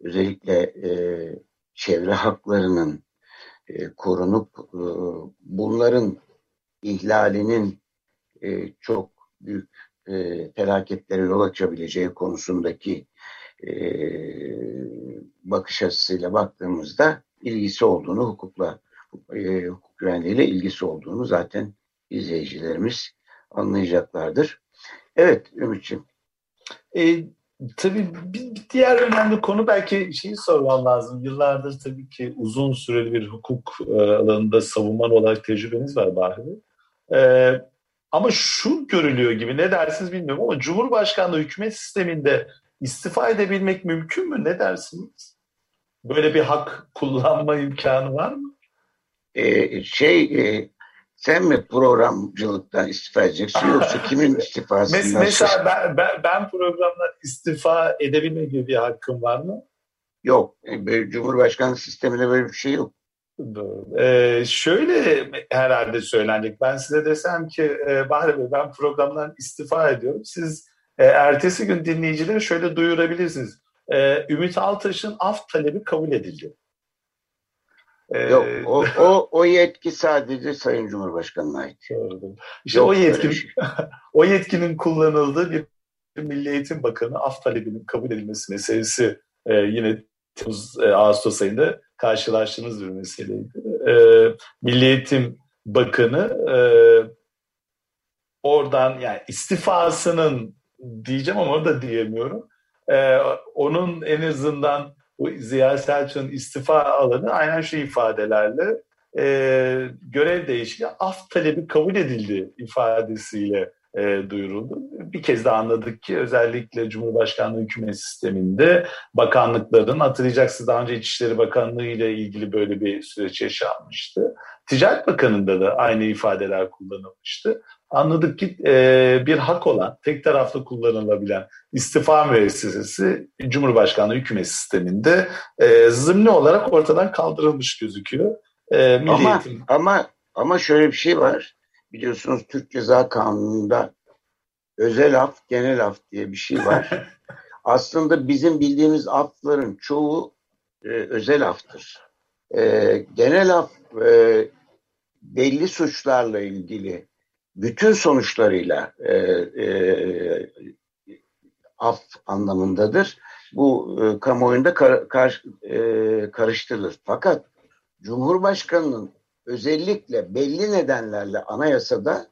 özellikle çevre haklarının korunup bunların ihlalinin e, çok büyük e, felaketlere yol açabileceği konusundaki e, bakış açısıyla baktığımızda ilgisi olduğunu hukukla e, hukuk güvenliğiyle ilgisi olduğunu zaten izleyicilerimiz anlayacaklardır. Evet Ümit'ciğim. E, tabii bir, bir diğer önemli konu belki şeyi sormam lazım. Yıllardır tabii ki uzun süreli bir hukuk e, alanında savunman olarak tecrübeniz var Bahri. E, ama şu görülüyor gibi ne dersiniz bilmiyorum ama Cumhurbaşkanlığı hükümet sisteminde istifa edebilmek mümkün mü? Ne dersiniz? Böyle bir hak kullanma imkanı var mı? Ee, şey e, sen mi programcılıktan istifa edeceksin yoksa kimin istifası? Mes- mesela ben, ben, ben programdan istifa edebilme gibi bir hakkım var mı? Yok. E, Cumhurbaşkanlığı sisteminde böyle bir şey yok. Doğru. Ee, şöyle herhalde söylenecek. Ben size desem ki e, Bahri Bey ben programdan istifa ediyorum. Siz e, ertesi gün dinleyicilere şöyle duyurabilirsiniz. E, Ümit Altaş'ın af talebi kabul edildi. E, Yok o, o, o yetki sadece Sayın Cumhurbaşkanı'na ait. Doğrudur. İşte Yok o yetkin, şey. o yetkinin kullanıldığı bir Milli Eğitim Bakanı af talebinin kabul edilmesi meselesi e, yine Temmuz, e, Ağustos ayında karşılaştığımız bir meseleydi. E, Milli Eğitim Bakanı e, oradan yani istifasının diyeceğim ama da diyemiyorum. E, onun en azından bu Ziya Selçuk'un istifa alanı aynen şu ifadelerle e, görev değişikliği af talebi kabul edildi ifadesiyle e, duyuruldu. Bir kez daha anladık ki özellikle Cumhurbaşkanlığı hükümet sisteminde bakanlıkların hatırlayacaksınız daha önce İçişleri Bakanlığı ile ilgili böyle bir süreç yaşanmıştı. Ticaret Bakanı'nda da aynı ifadeler kullanılmıştı. Anladık ki e, bir hak olan, tek taraflı kullanılabilen istifa müessesesi Cumhurbaşkanlığı hükümet sisteminde e, zımni olarak ortadan kaldırılmış gözüküyor. E, ama, eğitim... ama, ama şöyle bir şey var biliyorsunuz Türk Ceza Kanunu'nda özel af, genel af diye bir şey var. Aslında bizim bildiğimiz afların çoğu e, özel aftır. E, genel af e, belli suçlarla ilgili bütün sonuçlarıyla e, e, af anlamındadır. Bu e, kamuoyunda kar, kar, e, karıştırılır. Fakat Cumhurbaşkanı'nın özellikle belli nedenlerle anayasada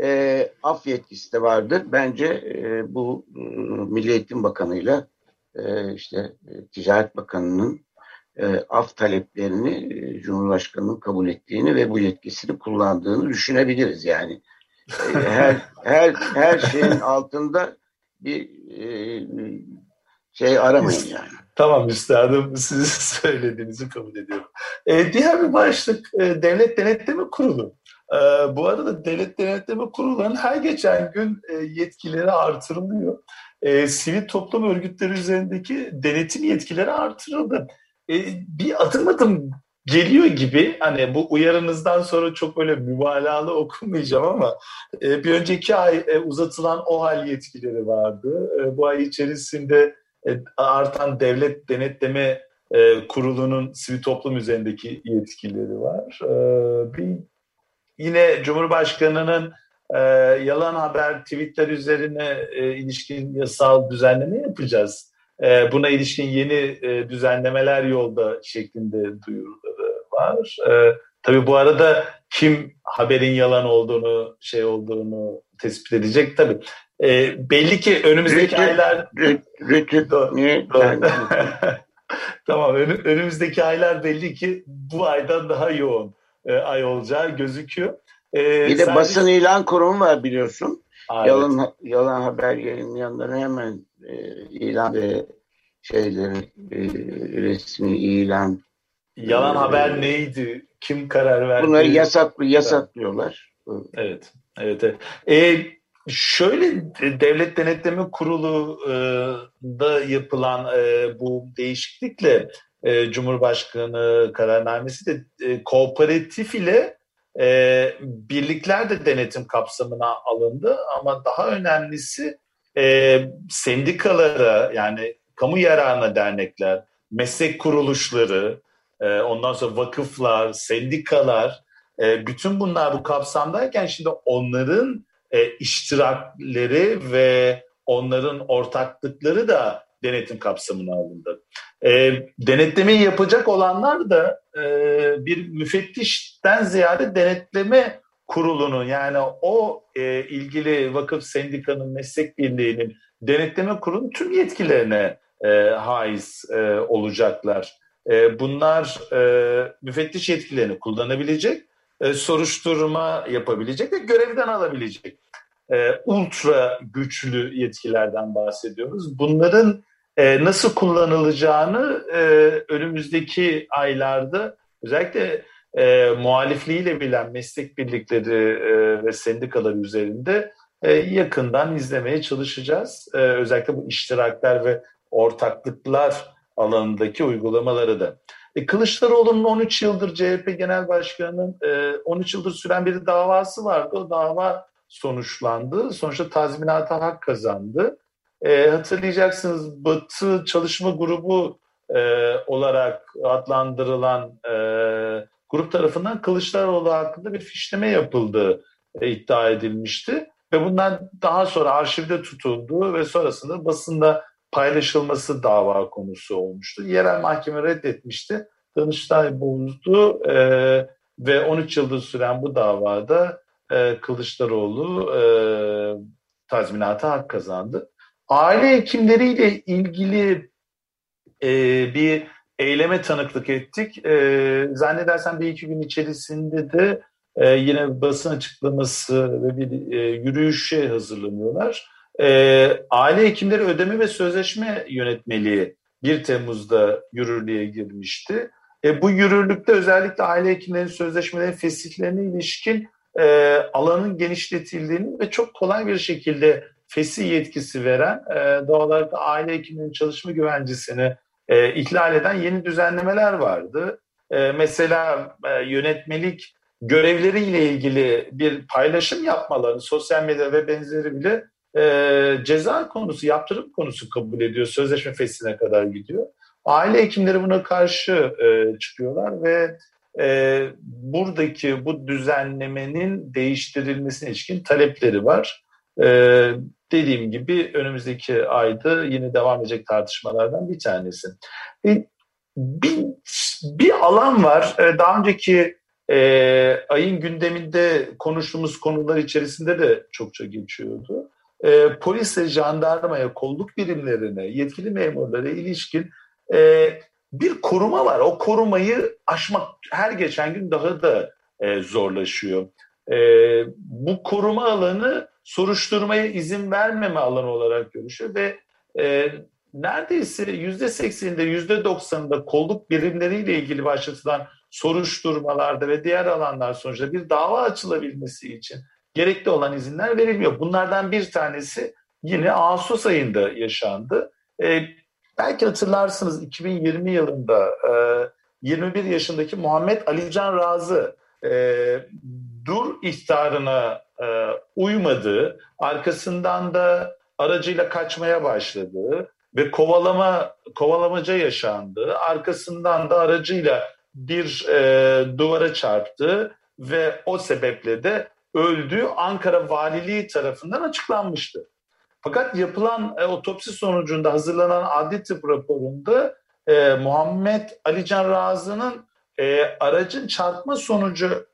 e, af yetkisi de vardır. Bence e, bu e, Milli Eğitim Bakanı'yla e, işte e, Ticaret Bakanı'nın e, af taleplerini e, Cumhurbaşkanı'nın kabul ettiğini ve bu yetkisini kullandığını düşünebiliriz yani. E, her her her şeyin altında bir e, şey aramayın yani. Tamam üstadım sizin söylediğinizi kabul ediyorum. Ee, diğer bir başlık e, Devlet Denetleme Kurulu. E, bu arada Devlet Denetleme Kurulu'nun her geçen gün e, yetkileri artırılıyor. E, sivil toplum örgütleri üzerindeki denetim yetkileri artırıldı. E, bir adım adım geliyor gibi hani bu uyarınızdan sonra çok böyle mübalağalı okumayacağım ama e, bir önceki ay e, uzatılan OHAL yetkileri vardı. E, bu ay içerisinde e, artan devlet denetleme e, kurulunun sivil toplum üzerindeki yetkileri var. E, bir yine Cumhurbaşkanı'nın e, yalan haber tweetler üzerine e, ilişkin yasal düzenleme yapacağız. E, buna ilişkin yeni e, düzenlemeler yolda şeklinde duyuruları var. E, tabii bu arada kim haberin yalan olduğunu, şey olduğunu tespit edecek tabii. E, belli ki önümüzdeki Rütü, aylar... Rütü, tamam önümüzdeki aylar belli ki bu aydan daha yoğun e, ay olacağı gözüküyor. E, bir de sadece... basın ilan kurumu var biliyorsun. Aa, yalan, evet. yalan haber yayınlayanların hemen e, ilan ve şeyleri e, resmi ilan. Yalan e, haber neydi? Kim karar verdi? Bunları yasaklı yasaklıyorlar. Evet. Evet. evet. E, şöyle devlet denetleme kurulu e, da yapılan e, bu değişiklikle e, Cumhurbaşkanı kararnamesi de e, kooperatif ile e, birlikler de denetim kapsamına alındı. Ama daha önemlisi e, sendikalara yani kamu yararına dernekler, meslek kuruluşları, e, ondan sonra vakıflar, sendikalar, e, bütün bunlar bu kapsamdayken şimdi onların e, iştirakleri ve onların ortaklıkları da denetim kapsamına alındı. E, denetlemeyi yapacak olanlar da e, bir müfettişten ziyade denetleme kurulunun yani o e, ilgili vakıf sendikanın meslek birliğinin denetleme kurulunun tüm yetkilerine e, haiz e, olacaklar. E, bunlar e, müfettiş yetkilerini kullanabilecek, e, soruşturma yapabilecek ve görevden alabilecek. E, ultra güçlü yetkilerden bahsediyoruz. Bunların e, nasıl kullanılacağını önümüzdeki aylarda özellikle muhalifliğiyle bilen meslek birlikleri ve sendikalar üzerinde yakından izlemeye çalışacağız. Özellikle bu iştirakler ve ortaklıklar alanındaki uygulamaları da. E, Kılıçdaroğlu'nun 13 yıldır CHP Genel Başkanı'nın e, 13 yıldır süren bir davası vardı. O dava sonuçlandı. Sonuçta tazminata hak kazandı. E, hatırlayacaksınız Batı Çalışma Grubu e, olarak adlandırılan e, grup tarafından Kılıçdaroğlu hakkında bir fişleme yapıldığı e, iddia edilmişti. Ve bundan daha sonra arşivde tutuldu ve sonrasında basında paylaşılması dava konusu olmuştu. Yerel mahkeme reddetmişti. Danıştay bozdu e, ve 13 yıldır süren bu davada e, Kılıçdaroğlu e, tazminata hak kazandı. Aile hekimleriyle ilgili e, bir eyleme tanıklık ettik. E, zannedersem bir iki gün içerisinde de e, yine basın açıklaması ve bir e, yürüyüşe hazırlanıyorlar. E, aile hekimleri ödeme ve sözleşme yönetmeliği 1 Temmuz'da yürürlüğe girmişti. E, bu yürürlükte özellikle aile hekimlerinin sözleşmelerin fesihlerine ilişkin e, alanın genişletildiğini ve çok kolay bir şekilde fesih yetkisi veren e, doğal olarak aile hekiminin çalışma güvencesini e, ihlal eden yeni düzenlemeler vardı. E, mesela e, yönetmelik görevleriyle ilgili bir paylaşım yapmaları, sosyal medya ve benzeri bile e, ceza konusu, yaptırım konusu kabul ediyor. Sözleşme fesline kadar gidiyor. Aile hekimleri buna karşı e, çıkıyorlar ve e, buradaki bu düzenlemenin değiştirilmesine ilişkin talepleri var. E, dediğim gibi önümüzdeki ayda yine devam edecek tartışmalardan bir tanesi. E, bir, bir alan var. E, daha önceki e, ayın gündeminde konuştuğumuz konular içerisinde de çokça geçiyordu. E, polis ve jandarmaya, kolluk birimlerine, yetkili memurlara ilişkin e, bir koruma var. O korumayı aşmak her geçen gün daha da e, zorlaşıyor. E, bu koruma alanı soruşturmaya izin vermeme alanı olarak görüşüyor ve e, neredeyse yüzde sekseninde yüzde doksanında kolluk birimleriyle ilgili başlatılan soruşturmalarda ve diğer alanlar sonucunda bir dava açılabilmesi için gerekli olan izinler verilmiyor. Bunlardan bir tanesi yine Ağustos ayında yaşandı. E, belki hatırlarsınız 2020 yılında e, 21 yaşındaki Muhammed Alican Razı e, dur ihtarına e, uymadığı, arkasından da aracıyla kaçmaya başladığı ve kovalama kovalamaca yaşandı. Arkasından da aracıyla bir e, duvara çarptı ve o sebeple de öldüğü Ankara Valiliği tarafından açıklanmıştı. Fakat yapılan e, otopsi sonucunda hazırlanan adli tıp raporunda e, Muhammed Alican Razı'nın e, aracın çarpma sonucu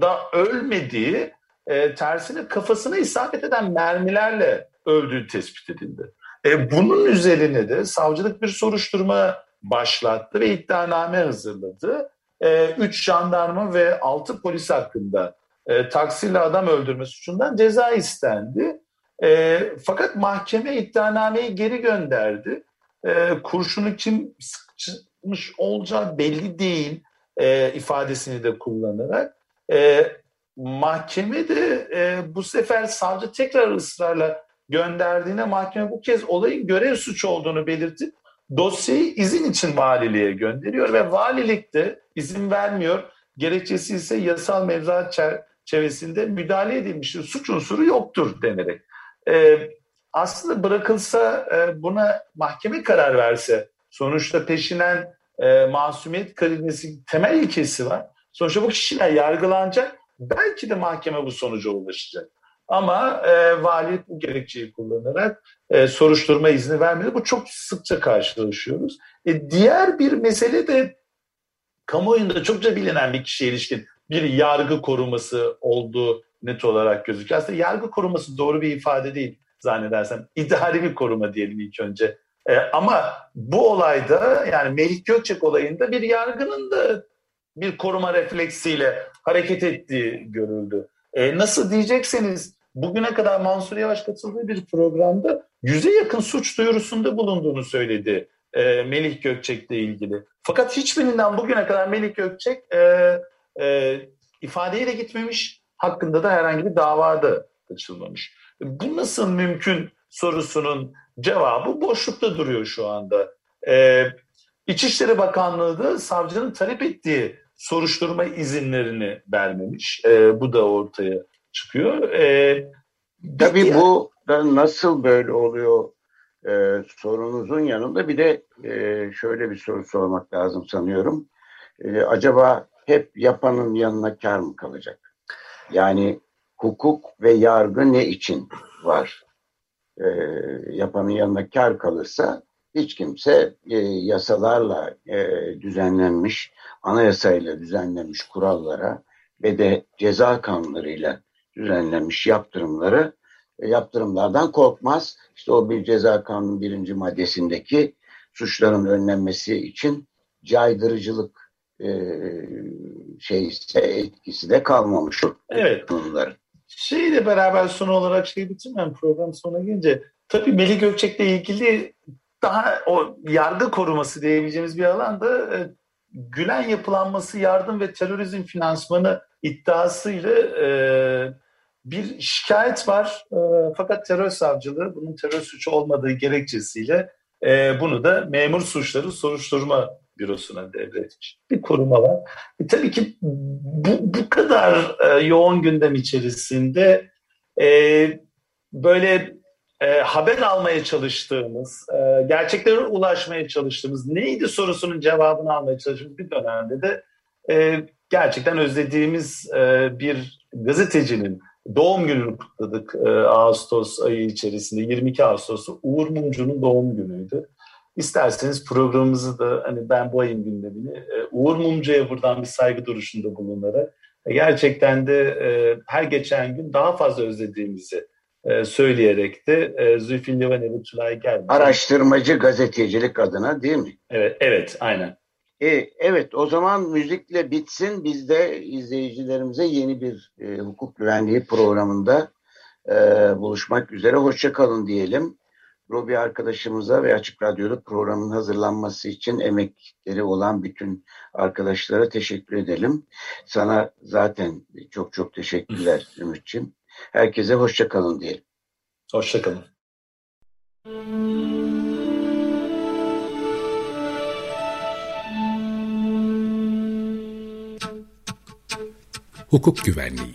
da ölmediği, e, tersine kafasına isabet eden mermilerle öldüğü tespit edildi. E, bunun üzerine de savcılık bir soruşturma başlattı ve iddianame hazırladı. E, üç jandarma ve altı polis hakkında e, taksiyle adam öldürme suçundan ceza istendi. E, fakat mahkeme iddianameyi geri gönderdi. e, kurşunu kim sıkmış olacağı belli değil e, ifadesini de kullanarak e, mahkeme de e, bu sefer savcı tekrar ısrarla gönderdiğine mahkeme bu kez olayın görev suçu olduğunu belirtip dosyayı izin için valiliğe gönderiyor ve valilik de izin vermiyor. Gerekçesi ise yasal mevzuat çerçevesinde müdahale edilmiştir. Suç unsuru yoktur denerek. Ee, aslında bırakılsa e, buna mahkeme karar verse sonuçta peşinen e, masumiyet karinesi temel ilkesi var. Sonuçta bu kişiler yargılanacak. Belki de mahkeme bu sonuca ulaşacak. Ama e, valilik bu gerekçeyi kullanarak e, soruşturma izni vermedi. Bu çok sıkça karşılaşıyoruz. E, diğer bir mesele de kamuoyunda çokça bilinen bir kişiye ilişkin bir yargı koruması olduğu net olarak gözüküyor. Aslında yargı koruması doğru bir ifade değil zannedersem. İdari bir koruma diyelim ilk önce. E, ama bu olayda yani Melih Gökçek olayında bir yargının da bir koruma refleksiyle hareket ettiği görüldü. E, nasıl diyecekseniz bugüne kadar Mansur Yavaş katıldığı bir programda yüze yakın suç duyurusunda bulunduğunu söyledi e, Melih Gökçek'le ilgili. Fakat hiçbirinden bugüne kadar Melih Gökçek e, e, ifadeye de gitmemiş, hakkında da herhangi bir davada açılmamış. Bu nasıl mümkün sorusunun cevabı boşlukta duruyor şu anda. E, İçişleri Bakanlığı da savcının talep ettiği soruşturma izinlerini vermemiş. E, bu da ortaya çıkıyor. E, Tabii diğer... bu da nasıl böyle oluyor e, sorunuzun yanında bir de e, şöyle bir soru sormak lazım sanıyorum. E, acaba hep yapanın yanına kar mı kalacak? Yani hukuk ve yargı ne için var? E, yapanın yanına kar kalırsa hiç kimse e, yasalarla e, düzenlenmiş, anayasayla düzenlenmiş kurallara ve de ceza kanunlarıyla düzenlenmiş yaptırımları e, yaptırımlardan korkmaz. İşte o bir ceza kanunu birinci maddesindeki suçların önlenmesi için caydırıcılık e, şey ise etkisi de kalmamış. Evet. Bunların. Şeyle beraber son olarak şey bitirmem program sona gelince tabii Melih Gökçek'le ilgili daha o yargı koruması diyebileceğimiz bir alanda e, Gülen yapılanması yardım ve terörizm finansmanı iddiasıyla e, bir şikayet var. E, fakat terör savcılığı bunun terör suçu olmadığı gerekçesiyle e, bunu da memur suçları soruşturma bürosuna devretmiş. Bir koruma var. E, tabii ki bu, bu kadar e, yoğun gündem içerisinde e, böyle e, haber almaya çalıştığımız, e, gerçeklere ulaşmaya çalıştığımız, neydi sorusunun cevabını almaya çalıştığımız bir dönemde de e, gerçekten özlediğimiz e, bir gazetecinin doğum gününü kutladık e, Ağustos ayı içerisinde. 22 Ağustos'u Uğur Mumcu'nun doğum günüydü. İsterseniz programımızı da hani ben bu ayın gündemini e, Uğur Mumcu'ya buradan bir saygı duruşunda bulunarak e, gerçekten de e, her geçen gün daha fazla özlediğimizi söyleyerek de Zülfü Livaneli Tülay geldi. Araştırmacı gazetecilik adına değil mi? Evet, evet aynen. E, evet o zaman müzikle bitsin. Biz de izleyicilerimize yeni bir e, hukuk güvenliği programında e, buluşmak üzere. Hoşçakalın diyelim. Robi arkadaşımıza ve Açık Radyo'da programın hazırlanması için emekleri olan bütün arkadaşlara teşekkür edelim. Sana zaten çok çok teşekkürler Ümit'ciğim. Herkese hoşçakalın diyelim. Hoşçakalın. Hukuk Güvenliği